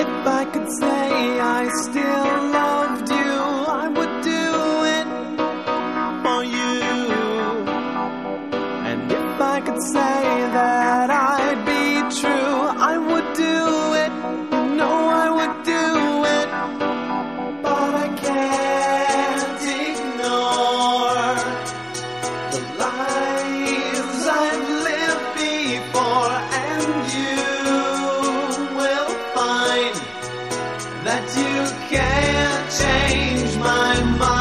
If I could say I still can't change my mind.